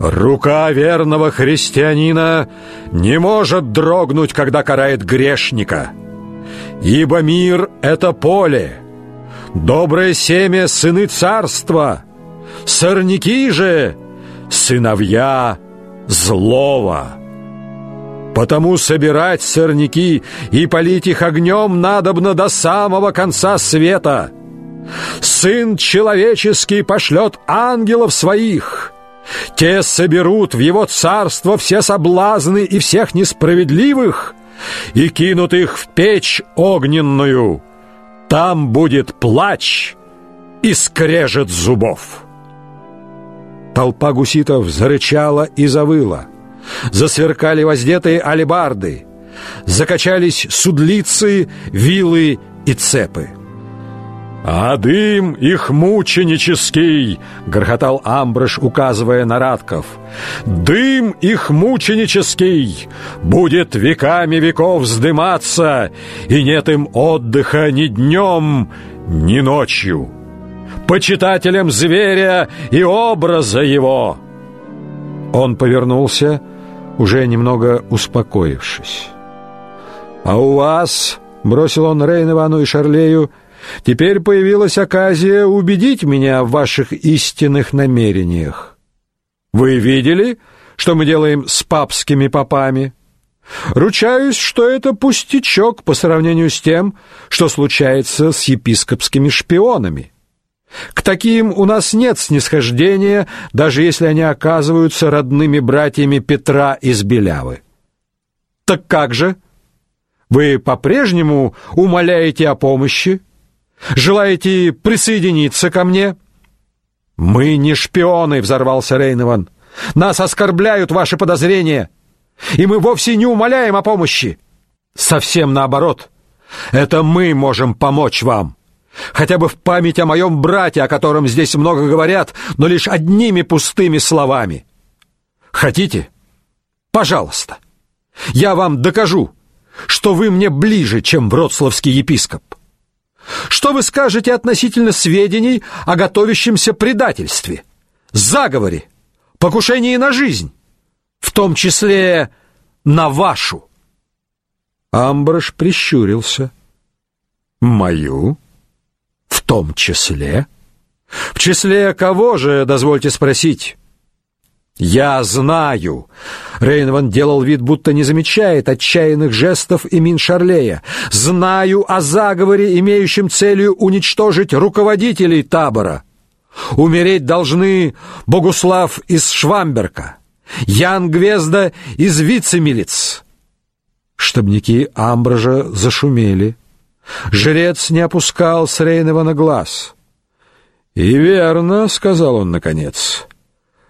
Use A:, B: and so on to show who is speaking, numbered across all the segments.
A: Рука верного христианина не может дрогнуть, когда карает грешника. Ибо мир — это поле, доброе семя — сыны царства, сорняки же — сыновья злого. Потому собирать сорняки и полить их огнем надобно до самого конца света. Сын человеческий пошлет ангелов своих. Те соберут в его царство все соблазны и всех несправедливых и кинут их в печь огненную. Там будет плач и скрежет зубов. Толпа гуситов зарычала и завыла. Засверкали воздетые алебарды, закачались судлицы, вилы и цепы. «А дым их мученический!» — грохотал Амброш, указывая на Радков. «Дым их мученический будет веками веков вздыматься, и нет им отдыха ни днем, ни ночью. Почитателям зверя и образа его!» Он повернулся, уже немного успокоившись. «А у вас...» — бросил он Рейновану и Шарлею — Теперь появилась оказия убедить меня в ваших истинных намерениях. Вы видели, что мы делаем с папскими попами? Ручаюсь, что это пустячок по сравнению с тем, что случается с епископскими шпионами. К таким у нас нет снисхождения, даже если они оказываются родными братьями Петра из Белявы. Так как же? Вы по-прежнему умоляете о помощи? Желаете присоединиться ко мне? Мы не шпионы, взорвался Рейнован. Нас оскорбляют ваши подозрения, и мы вовсе не умоляем о помощи. Совсем наоборот. Это мы можем помочь вам. Хотя бы в память о моем брате, о котором здесь много говорят, но лишь одними пустыми словами. Хотите? Пожалуйста. Я вам докажу, что вы мне ближе, чем вроцлавский епископ. Что вы скажете относительно сведений о готовящемся предательстве, заговоре, покушении на жизнь, в том числе на вашу? Амброш прищурился. Мою? В том числе? В числе кого же, дозвольте спросить? Я знаю. Рейнван делал вид, будто не замечает отчаянных жестов и мин Шарлея. Знаю о заговоре, имеющем целью уничтожить руководителей табора. Умереть должны Богуслав из Швамберка, Ян Гвезда из Вицемилиц. Штабники Амбража зашумели. Жрец не опускал с Рейнова глаз. «И верно», — сказал он наконец, —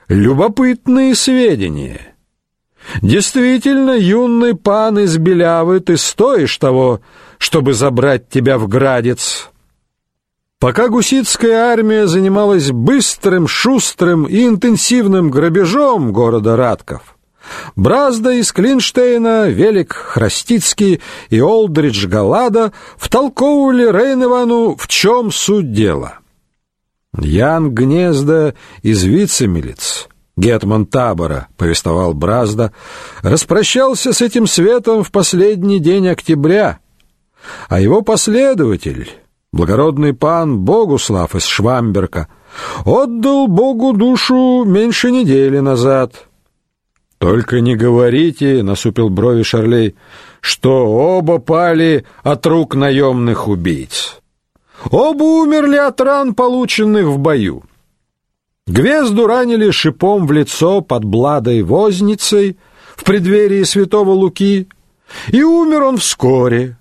A: Любопытные сведения. Действительно, юный пан из Белявы, ты стоишь того, чтобы забрать тебя в Градец. Пока гуситская армия занималась быстрым, шустрым и интенсивным грабежом города Радков, Бразда из Клинштейна, Велик Храстицкий и Олдридж Галада втолковывали Рейневану, в чем суть дела. Ян Гнезда из Вицемилиц, гетман табора, повествовал Бразда, распрощался с этим светом в последний день октября, а его последователь, благородный пан Богуслав из Швамберка, отдал Богу душу меньше недели назад. Только не говорите, насупил брови Шарлей, что оба пали от рук наемных убийц. Оба умерли от ран, полученных в бою. Гвезду ранили шипом в лицо под Бладой Возницей в преддверии святого Луки, и умер он вскоре.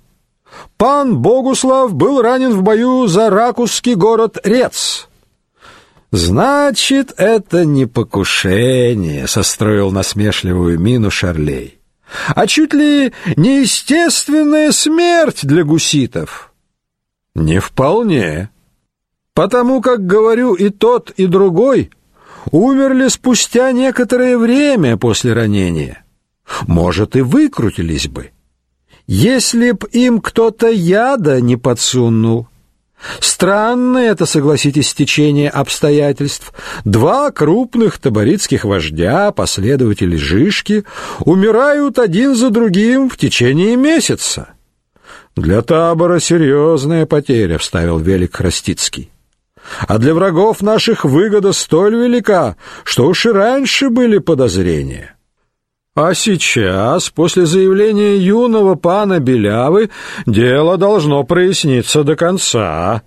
A: Пан Богуслав был ранен в бою за ракусский город Рец. Значит, это не покушение, состроил насмешливую мину Шарлей, а чуть ли не естественная смерть для гуситов. Не вполне. Потому как говорю и тот, и другой умерли спустя некоторое время после ранения. Может и выкрутились бы, если б им кто-то яда не подсунул. Странное это, согласитесь, стечение обстоятельств. Два крупных таборитских вождя, последователи Жишки, умирают один за другим в течение месяца. Для табора серьезная потеря, вставил Велик Храстицкий. А для врагов наших выгода столь велика, что уж и раньше были подозрения. А сейчас, после заявления юного пана Белявы, дело должно проясниться до конца.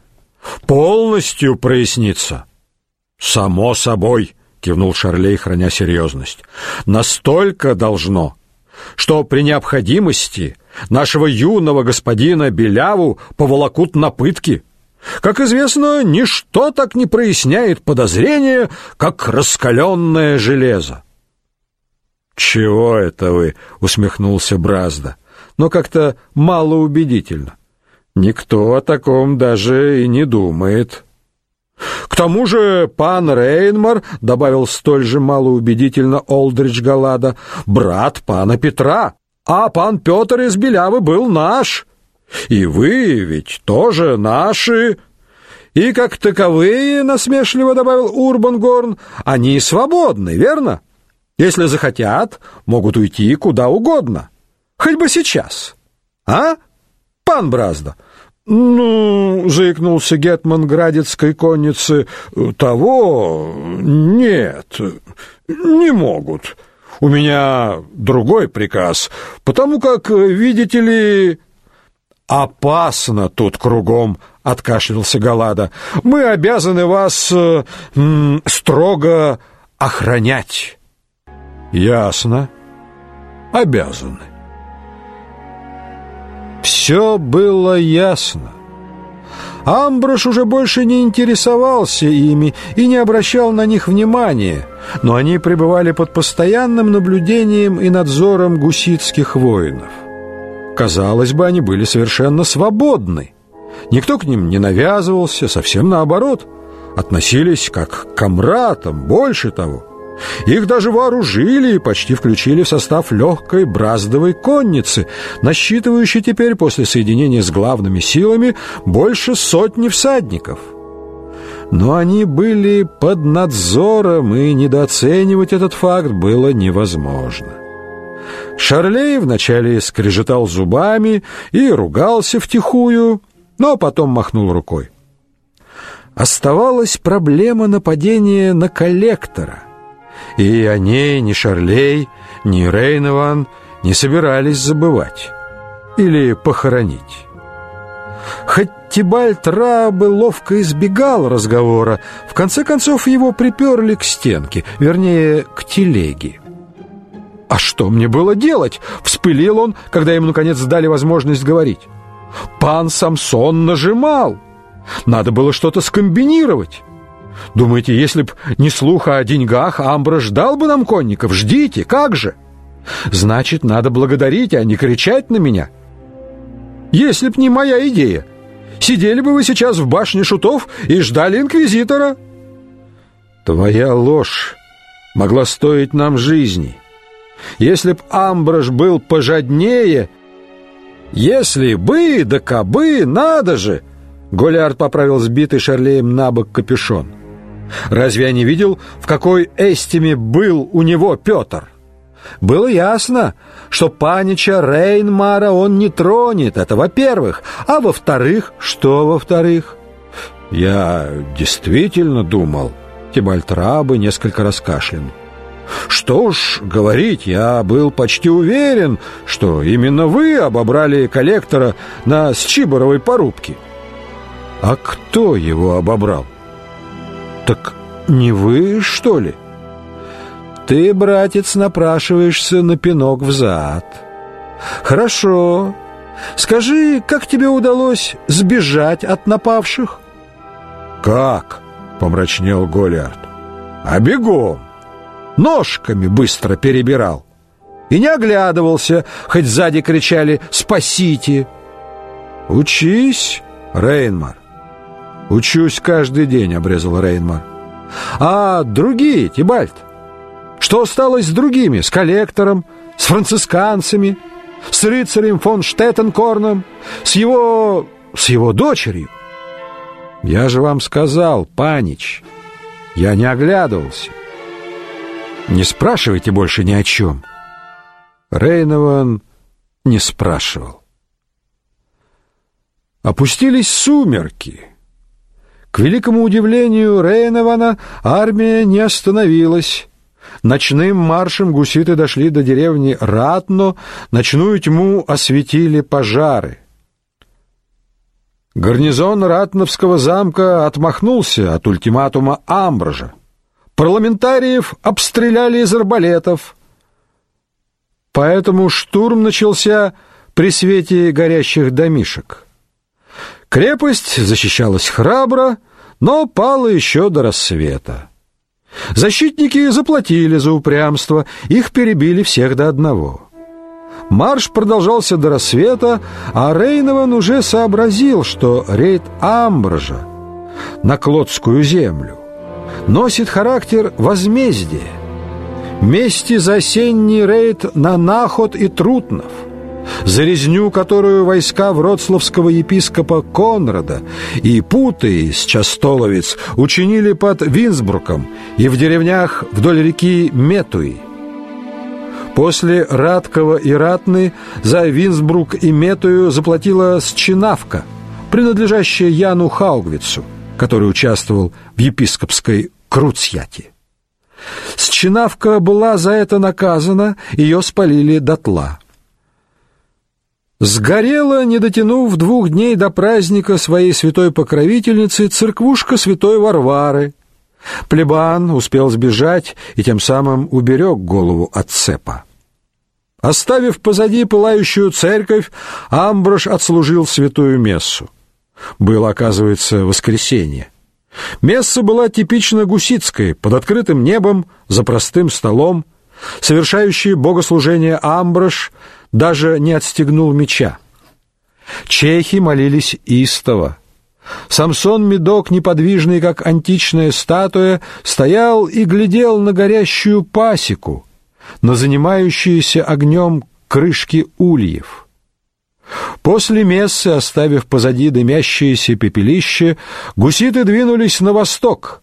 A: Полностью проясниться. Само собой, кивнул Шарлей, храня серьезность. Настолько должно, что при необходимости нашего юного господина Беляву поволокут на пытки. Как известно, ничто так не проясняет подозрения, как раскаленное железо. «Чего это вы?» — усмехнулся Бразда, но как-то малоубедительно. «Никто о таком даже и не думает». «К тому же пан Рейнмар», — добавил столь же малоубедительно Олдридж Галада, — «брат пана Петра, а пан Петр из Белявы был наш. И вы ведь тоже наши». «И как таковые», — насмешливо добавил Урбангорн, — «они свободны, верно?» Если захотят, могут уйти куда угодно. Хоть бы сейчас. А? Пан Бразда. Ну, заикнулся гетман Градецкой конницы, того нет, не могут. У меня другой приказ, потому как, видите ли, опасно тут кругом, откашлялся Галада. Мы обязаны вас э, строго охранять. Ясно. Обязаны. Все было ясно. Амброш уже больше не интересовался ими и не обращал на них внимания, но они пребывали под постоянным наблюдением и надзором гуситских воинов. Казалось бы, они были совершенно свободны. Никто к ним не навязывался, совсем наоборот. Относились как к комратам, больше того – их даже вооружили и почти включили в состав легкой браздовой конницы, насчитывающей теперь после соединения с главными силами больше сотни всадников. Но они были под надзором, и недооценивать этот факт было невозможно. Шарлей вначале скрежетал зубами и ругался втихую, но потом махнул рукой. Оставалась проблема нападения на коллектора — и о ней ни Шарлей, ни Рейнован не собирались забывать или похоронить. Хоть Тибальт Рабы ловко избегал разговора, в конце концов его приперли к стенке, вернее, к телеге. «А что мне было делать?» — вспылил он, когда ему, наконец, дали возможность говорить. «Пан Самсон нажимал. Надо было что-то скомбинировать». Думаете, если б не слуха о деньгах, Амбра ждал бы нам конников? Ждите, как же? Значит, надо благодарить, а не кричать на меня. Если б не моя идея, сидели бы вы сейчас в башне шутов и ждали инквизитора. Твоя ложь могла стоить нам жизни. Если б Амброш был пожаднее... Если бы, да кабы, надо же... Голиард поправил сбитый Шарлеем на бок капюшон. Разве я не видел, в какой эстиме был у него Петр? Было ясно, что панича Рейнмара он не тронет, это во-первых. А во-вторых, что во-вторых? Я действительно думал, Тибальт Рабы несколько раскашлянул. Что ж говорить, я был почти уверен, что именно вы обобрали коллектора на Счиборовой порубке. А кто его обобрал? Так не вы, что ли? Ты, братец, напрашиваешься на пинок в зад. Хорошо. Скажи, как тебе удалось сбежать от напавших? Как? Помрачнел Голиард. А бегом. Ножками быстро перебирал. И не оглядывался, хоть сзади кричали «Спасите!» Учись, Рейнмар. «Учусь каждый день», — обрезал Рейнмар. «А другие, Тибальт? Что стало с другими? С коллектором, с францисканцами, с рыцарем фон Штеттенкорном, с его... с его дочерью?» Я же вам сказал, панич. Я не оглядывался. Не спрашивайте больше ни о чем. Рейнован не спрашивал. Опустились сумерки. К великому удивлению Рейнована армия не остановилась. Ночным маршем гуситы дошли до деревни Ратно, ночную тьму осветили пожары. Гарнизон Ратновского замка отмахнулся от ультиматума Амброжа. Парламентариев обстреляли из арбалетов. Поэтому штурм начался при свете горящих домишек. Крепость защищалась храбро, но пала еще до рассвета. Защитники заплатили за упрямство, их перебили всех до одного. Марш продолжался до рассвета, а Рейнован уже сообразил, что рейд Амбража на Клодскую землю носит характер возмездия. Мести за осенний рейд на Наход и Трутнов, за резню, которую войска вроцлавского епископа Конрада и Путы из Частоловец учинили под Винсбруком и в деревнях вдоль реки Метуи. После Радкова и Ратны за Винсбрук и Метую заплатила Счинавка, принадлежащая Яну Хаугвицу, который участвовал в епископской Круцьяте. Счинавка была за это наказана, ее спалили дотла. Сгорела, не дотянув двух дней до праздника своей святой покровительницы, церквушка святой Варвары. Плебан успел сбежать и тем самым уберег голову от цепа. Оставив позади пылающую церковь, Амброш отслужил святую мессу. Было, оказывается, воскресенье. Месса была типично гусицкой, под открытым небом, за простым столом. Совершающий богослужение Амброш даже не отстегнул меча. Чехи молились истово. Самсон Медок, неподвижный, как античная статуя, стоял и глядел на горящую пасеку, на занимающиеся огнем крышки ульев. После мессы, оставив позади дымящееся пепелище, гуситы двинулись на восток,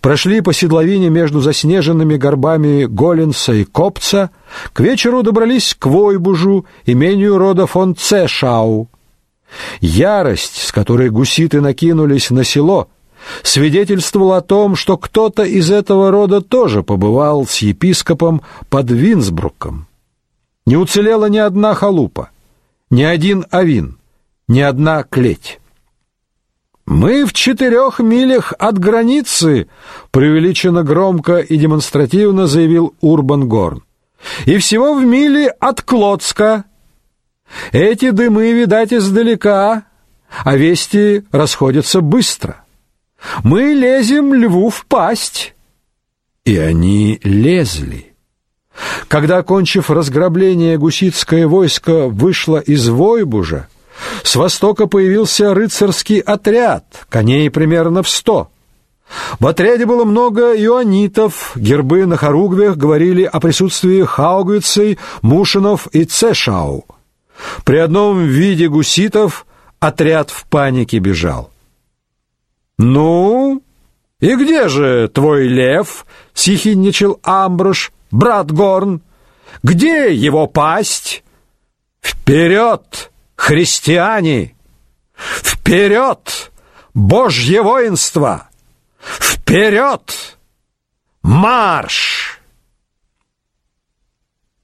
A: прошли по седловине между заснеженными горбами Голенса и Копца, к вечеру добрались к Войбужу, имению рода фон Цешау. Ярость, с которой гуситы накинулись на село, свидетельствовала о том, что кто-то из этого рода тоже побывал с епископом под Винсбруком. Не уцелела ни одна халупа, ни один авин, ни одна клеть. Мы в четырех милях от границы, преувеличенно громко и демонстративно заявил Урбан Горн. И всего в миле от Клодска. Эти дымы видать издалека, а вести расходятся быстро. Мы лезем льву в пасть. И они лезли. Когда, кончив разграбление, гуситское войско вышло из Войбужа, с востока появился рыцарский отряд, коней примерно в сто. В отряде было много ионитов, гербы на хоругвях говорили о присутствии хаугвицей, мушинов и цешау. При одном виде гуситов отряд в панике бежал. «Ну, и где же твой лев?» — сихинничал Амброш, брат Горн. «Где его пасть?» «Вперед!» Христиане! Вперед! Божье воинство! Вперед! Марш!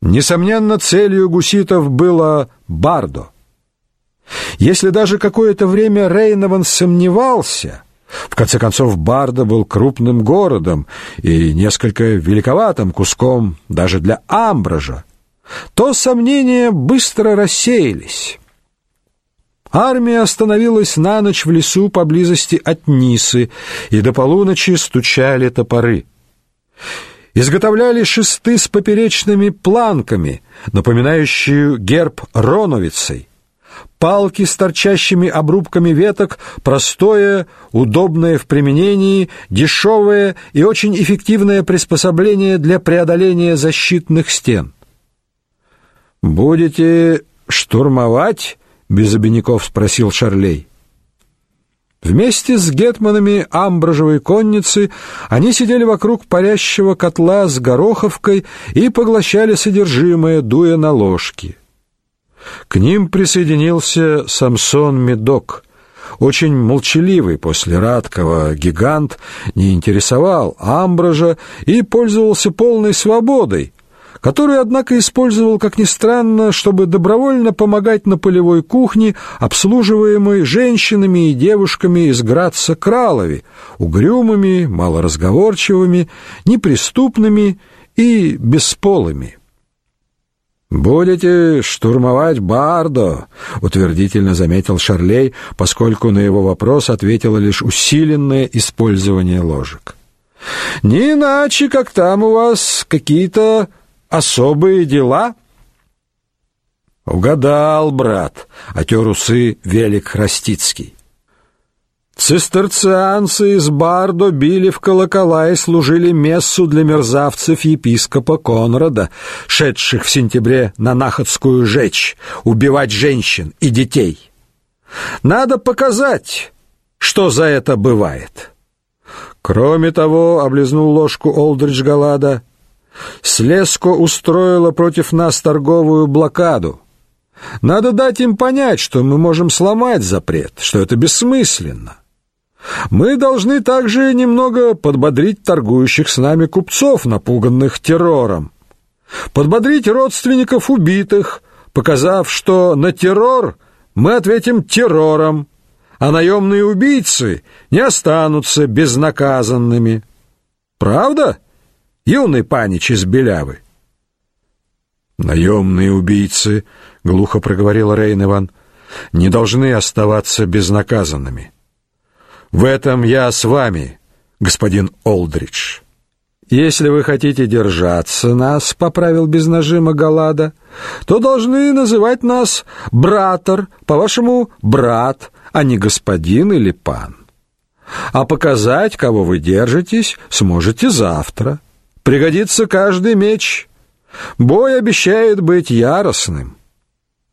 A: Несомненно, целью гуситов было Бардо. Если даже какое-то время Рейнован сомневался, в конце концов Бардо был крупным городом и несколько великоватым куском даже для Амбража, то сомнения быстро рассеялись. Армия остановилась на ночь в лесу поблизости от Нисы, и до полуночи стучали топоры. Изготовляли шесты с поперечными планками, напоминающие герб роновицей. Палки с торчащими обрубками веток, простое, удобное в применении, дешевое и очень эффективное приспособление для преодоления защитных стен. «Будете штурмовать?» Без обиняков спросил Шарлей. Вместе с гетманами Амбражевой конницы они сидели вокруг парящего котла с гороховкой и поглощали содержимое, дуя на ложки. К ним присоединился Самсон Медок, очень молчаливый после Радкова гигант, не интересовал Амбража и пользовался полной свободой, которую, однако, использовал, как ни странно, чтобы добровольно помогать на полевой кухне, обслуживаемой женщинами и девушками из Граца Кралови, угрюмыми, малоразговорчивыми, неприступными и бесполыми. «Будете штурмовать Бардо», — утвердительно заметил Шарлей, поскольку на его вопрос ответило лишь усиленное использование ложек. «Не иначе, как там у вас какие-то особые дела?» «Угадал, брат», — отер усы Велик Храстицкий. Цистерцианцы из Бардо били в колокола и служили мессу для мерзавцев епископа Конрада, шедших в сентябре на Находскую жечь, убивать женщин и детей. Надо показать, что за это бывает. Кроме того, облизнул ложку Олдридж Галада, Слеско устроила против нас торговую блокаду. Надо дать им понять, что мы можем сломать запрет, что это бессмысленно. Мы должны также немного подбодрить торгующих с нами купцов, напуганных террором. Подбодрить родственников убитых, показав, что на террор мы ответим террором, а наемные убийцы не останутся безнаказанными. Правда? Юный панич из Белявы. Наемные убийцы, глухо проговорил Рейневан, не должны оставаться безнаказанными. В этом я с вами, господин Олдридж. Если вы хотите держаться нас, поправил без нажима Галада, то должны называть нас братор, по-вашему, брат, а не господин или пан. А показать, кого вы держитесь, сможете завтра. Пригодится каждый меч. Бой обещает быть яростным.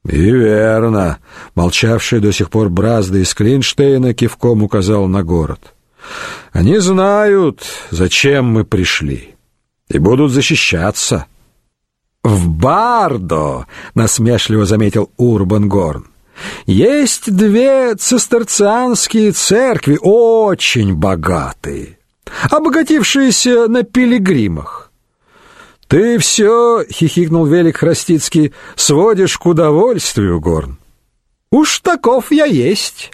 A: И верно, молчавший до сих пор Бразда из Клинштейна кивком указал на город. Они знают, зачем мы пришли, и будут защищаться. В Бардо, насмешливо заметил Урбан Горн. Есть две цистерцианские церкви, очень богатые обогатившиеся на пилигримах. Ты все, хихикнул Велик Храстицкий, сводишь к удовольствию, Горн. Уж таков я есть.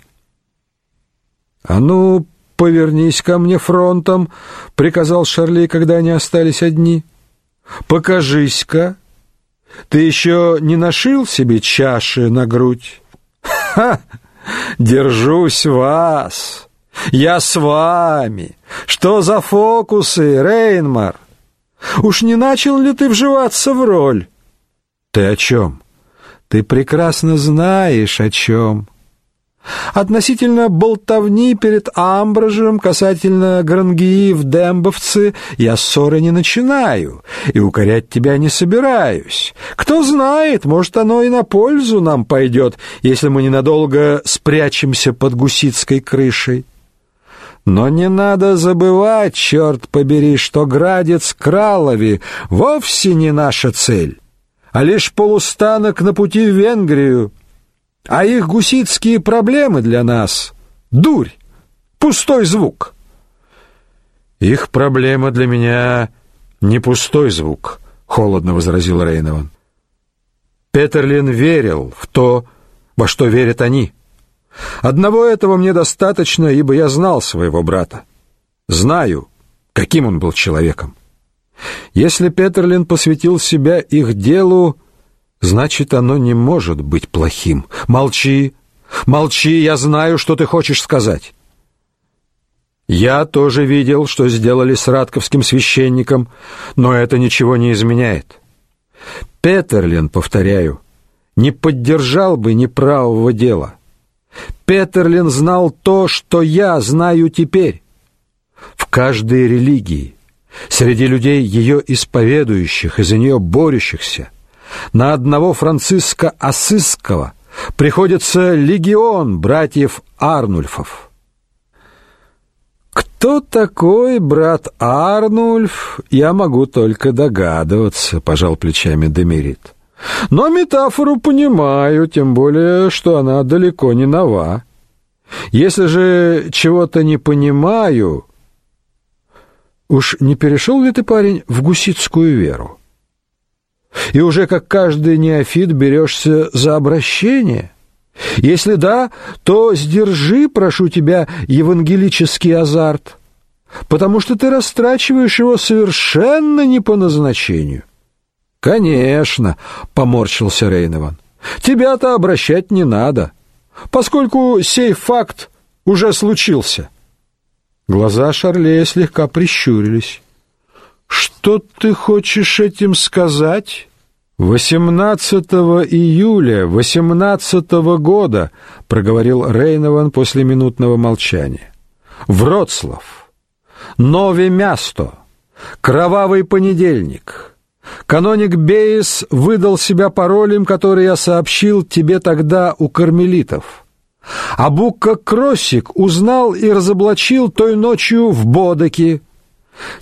A: А ну, повернись ко мне фронтом, приказал Шарли, когда они остались одни. Покажись-ка. Ты еще не нашил себе чаши на грудь? Ха! Держусь вас. Я с вами. Что за фокусы, Рейнмар? Уж не начал ли ты вживаться в роль? Ты о чем? Ты прекрасно знаешь о чем. Относительно болтовни перед Амбражем касательно Грангии в Дембовце я ссоры не начинаю и укорять тебя не собираюсь. Кто знает, может, оно и на пользу нам пойдет, если мы ненадолго спрячемся под гусицкой крышей. Но не надо забывать, черт побери, что Градец Кралови вовсе не наша цель, а лишь полустанок на пути в Венгрию. А их гусицкие проблемы для нас — дурь, пустой звук. Их проблема для меня не пустой звук, — холодно возразил Рейнован. Петерлин верил в то, во что верят они — Одного этого мне достаточно, ибо я знал своего брата. Знаю, каким он был человеком. Если Петерлин посвятил себя их делу, значит, оно не может быть плохим. Молчи, молчи, я знаю, что ты хочешь сказать. Я тоже видел, что сделали с Радковским священником, но это ничего не изменяет. Петерлин, повторяю, не поддержал бы неправого дела. Петерлин знал то, что я знаю теперь. В каждой религии, среди людей ее исповедующих и за нее борющихся, на одного Франциска Ассизского приходится легион братьев Арнульфов. Кто такой брат Арнульф, я могу только догадываться, пожал плечами Демерит. Но метафору понимаю, тем более, что она далеко не нова. Если же чего-то не понимаю, уж не перешел ли ты, парень, в гуситскую веру? И уже как каждый неофит берешься за обращение? Если да, то сдержи, прошу тебя, евангелический азарт, потому что ты растрачиваешь его совершенно не по назначению. Конечно, поморщился Рейнован. Тебя-то обращать не надо, поскольку сей факт уже случился. Глаза Шарлея слегка прищурились. Что ты хочешь этим сказать? 18 июля 18 года, проговорил Рейнован после минутного молчания. Вроцлав. Нове место. Кровавый понедельник. Каноник Бейс выдал себя паролем, который я сообщил тебе тогда у кармелитов. А Букка Кроссик узнал и разоблачил той ночью в Бодоке.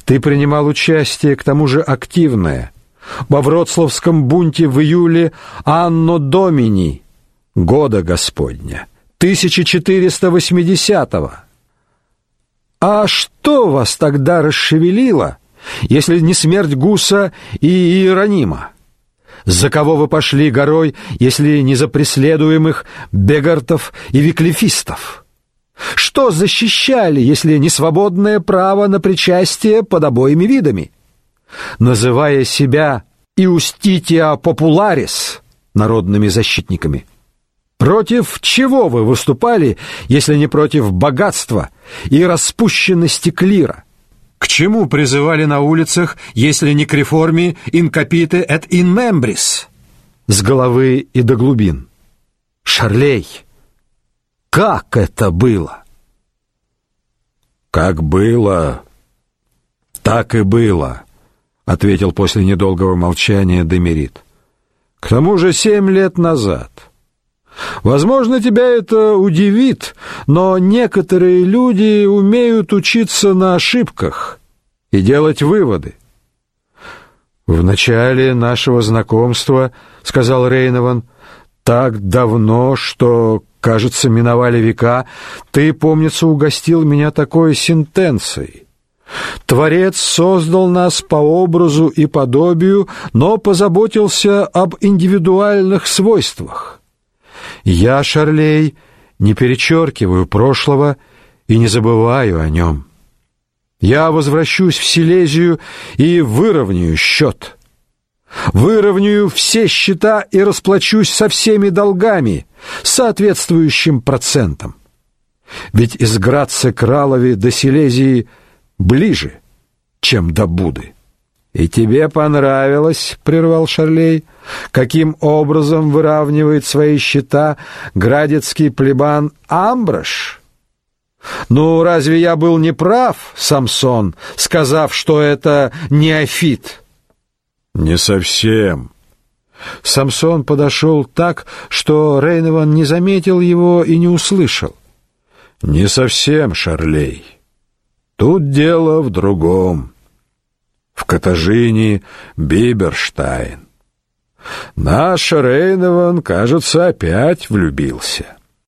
A: Ты принимал участие, к тому же активное, во Вроцлавском бунте в июле Анно Домини, года Господня, 1480-го. А что вас тогда расшевелило, если не смерть Гуса и Иеронима? За кого вы пошли горой, если не за преследуемых бегартов и виклифистов? Что защищали, если не свободное право на причастие под обоими видами? называя себя «Иустития популарис» народными защитниками. Против чего вы выступали, если не против богатства и распущенности клира? К чему призывали на улицах, если не к реформе «in capite et in membris» с головы и до глубин? Шарлей, как это было? Как было, так и было ответил после недолгого молчания Демерит. К тому же семь лет назад. Возможно, тебя это удивит, но некоторые люди умеют учиться на ошибках и делать выводы. В начале нашего знакомства, сказал Рейнован, так давно, что, кажется, миновали века, ты, помнится, угостил меня такой сентенцией. Творец создал нас по образу и подобию, но позаботился об индивидуальных свойствах. Я, Шарлей, не перечеркиваю прошлого и не забываю о нем. Я возвращусь в Силезию и выровняю счет. Выровняю все счета и расплачусь со всеми долгами, соответствующим процентом. Ведь из Граца Кралови до Силезии – ближе, чем до Буды. И тебе понравилось, прервал Шарлей, каким образом выравнивает свои счета градецкий плебан Амброш? Ну, разве я был не прав, Самсон, сказав, что это неофит? Не совсем. Самсон подошел так, что Рейнован не заметил его и не услышал. Не совсем, Шарлей. Тут дело в другом. В Катажине Биберштайн. Наш Рейнован, кажется, опять влюбился.